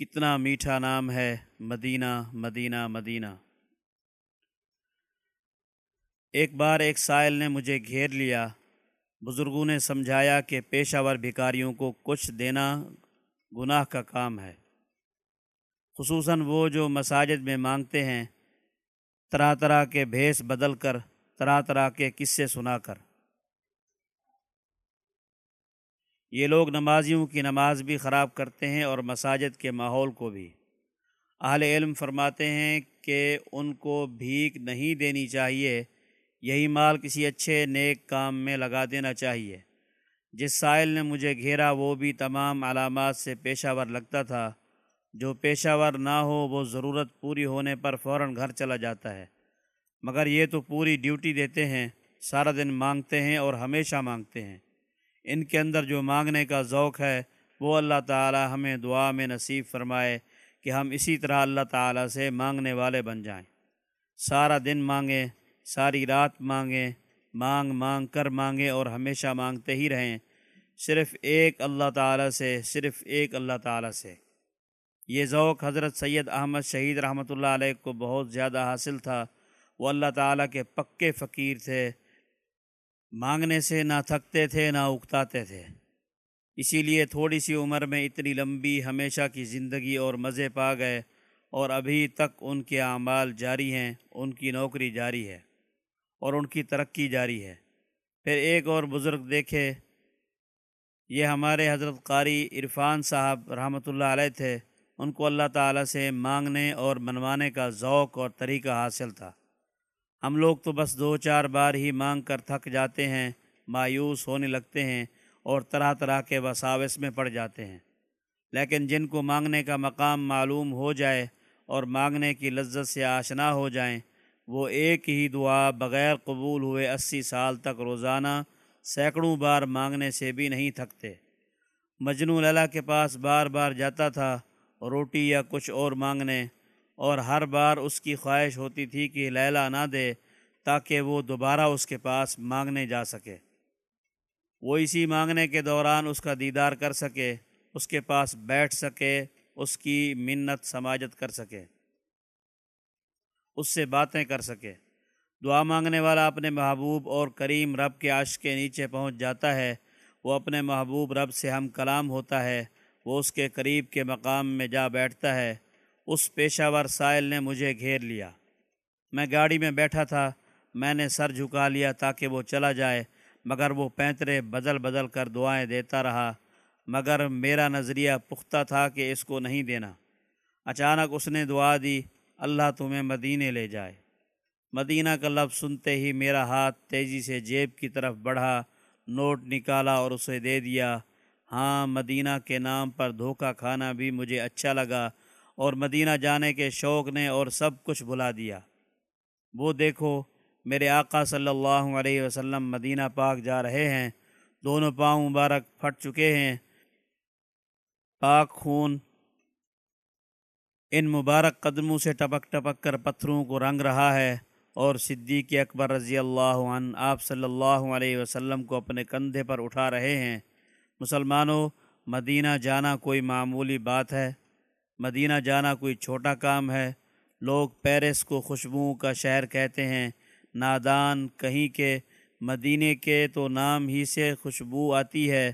کتنا میٹھا نام ہے مدینہ مدینہ مدینہ۔ ایک بار ایک سائل نے مجھے گھیر لیا۔ بزرگوں نے سمجھایا کہ پیشہ ور بھکاریوں کو کچھ دینا گناہ کا کام ہے۔ خصوصاً وہ جو مساجد میں مانگتے ہیں، طرح طرح کے بھیس بدل کر، طرح طرح کے قصے سنا کر۔ یہ لوگ نمازیوں کی نماز بھی خراب کرتے ہیں اور مساجد کے ماحول کو بھی۔ اہل علم فرماتے ہیں کہ ان کو بھیک نہیں دینی چاہیے، یہی مال کسی اچھے نیک کام میں لگا دینا چاہیے۔ جس سائل نے مجھے گھیرا، وہ بھی تمام علامات سے پیشہ ور لگتا تھا۔ جو پیشہ ور نہ ہو، وہ ضرورت پوری ہونے پر فوراً گھر چلا جاتا ہے۔ مگر یہ تو پوری ڈیوٹی دیتے ہیں، سارا دن مانگتے ہیں اور ہمیشہ مانگتے ہیں۔ ان کے اندر جو مانگنے کا ذوق ہے، وہ اللہ تعالی ہمیں دعا میں نصیب فرمائے کہ ہم اسی طرح اللہ تعالی سے مانگنے والے بن جائیں۔ سارا دن مانگیں ساری رات مانگیں مانگ مانگ کر مانگیں اور ہمیشہ مانگتے ہی رہیں۔ صرف ایک اللہ تعالی سے، صرف ایک اللہ تعالی سے۔ یہ ذوق حضرت سید احمد شہید رحمۃ اللہ علیہ کو بہت زیادہ حاصل تھا۔ وہ اللہ تعالیٰ کے پکے فقیر تھے۔ مانگنے سے نہ تھکتے تھے، نہ اکتاتے تھے۔ اسی لیے تھوڑی سی عمر میں اتنی لمبی ہمیشہ کی زندگی اور مزے پا گئے اور ابھی تک ان کے اعمال جاری ہیں، ان کی نوکری جاری ہے اور ان کی ترقی جاری ہے۔ پھر ایک اور بزرگ دیکھے، یہ ہمارے حضرت قاری عرفان صاحب رحمۃ اللہ علیہ تھے۔ ان کو اللہ تعالیٰ سے مانگنے اور منوانے کا ذوق اور طریقہ حاصل تھا۔ ہم لوگ تو بس دو چار بار ہی مانگ کر تھک جاتے ہیں، مایوس ہونے لگتے ہیں اور طرح طرح کے وساوس میں پڑ جاتے ہیں۔ لیکن جن کو مانگنے کا مقام معلوم ہو جائے اور مانگنے کی لذت سے آشنا ہو جائیں، وہ ایک ہی دعا بغیر قبول ہوئے اسی سال تک روزانہ سینکڑوں بار مانگنے سے بھی نہیں تھکتے۔ مجنو للا کے پاس بار بار جاتا تھا، روٹی یا کچھ اور مانگنے اور ہر بار اس کی خواہش ہوتی تھی کہ لیلا نہ دے تاکہ وہ دوبارہ اس کے پاس مانگنے جا سکے۔ وہ اسی مانگنے کے دوران اس کا دیدار کر سکے، اس کے پاس بیٹھ سکے، اس کی منت سماجت کر سکے۔ اس سے باتیں کر سکے۔ دعا مانگنے والا اپنے محبوب اور کریم رب کے عش کے نیچے پہنچ جاتا ہے۔ وہ اپنے محبوب رب سے ہم کلام ہوتا ہے۔ وہ اس کے قریب کے مقام میں جا بیٹھتا ہے۔ اس پیشہ ور سائل نے مجھے گھیر لیا۔ میں گاڑی میں بیٹھا تھا۔ میں نے سر جھکا لیا تاکہ وہ چلا جائے، مگر وہ پینترے بدل بدل کر دعائیں دیتا رہا۔ مگر میرا نظریہ پختہ تھا کہ اس کو نہیں دینا۔ اچانک اس نے دعا دی، اللہ تمہیں مدینے لے جائے۔ مدینہ کا لفظ سنتے ہی میرا ہاتھ تیزی سے جیب کی طرف بڑھا، نوٹ نکالا اور اسے دے دیا۔ ہاں مدینہ کے نام پر دھوکہ کھانا بھی مجھے اچھا لگا اور مدینہ جانے کے شوق نے اور سب کچھ بلا دیا۔ وہ دیکھو، میرے آقا صلی اللہ علیہ وسلم مدینہ پاک جا رہے ہیں۔ دونوں پاؤں مبارک پھٹ چکے ہیں۔ پاک خون ان مبارک قدموں سے ٹپک ٹپک کر پتھروں کو رنگ رہا ہے۔ اور صدیق اکبر رضی اللہ عنہ آپ صلی اللہ علیہ وسلم کو اپنے کندھے پر اٹھا رہے ہیں۔ مسلمانوں، مدینہ جانا کوئی معمولی بات ہے۔ مدینہ جانا کوئی چھوٹا کام ہے۔ لوگ پیرس کو خوشبوؤں کا شہر کہتے ہیں۔ نادان کہیں کے مدینے کے تو نام ہی سے خوشبو آتی ہے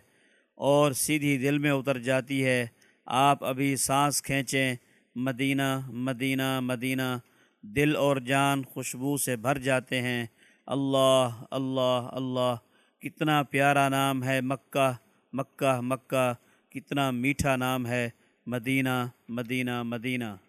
اور سیدھی دل میں اتر جاتی ہے۔ آپ ابھی سانس کھینچیں۔ مدینہ مدینہ مدینہ۔ دل اور جان خوشبو سے بھر جاتے ہیں۔ اللہ اللہ اللہ۔ کتنا پیارا نام ہے مکہ۔ مکہ مکہ۔ کتنا میٹھا نام ہے۔ مدینہ مدینہ مدینہ۔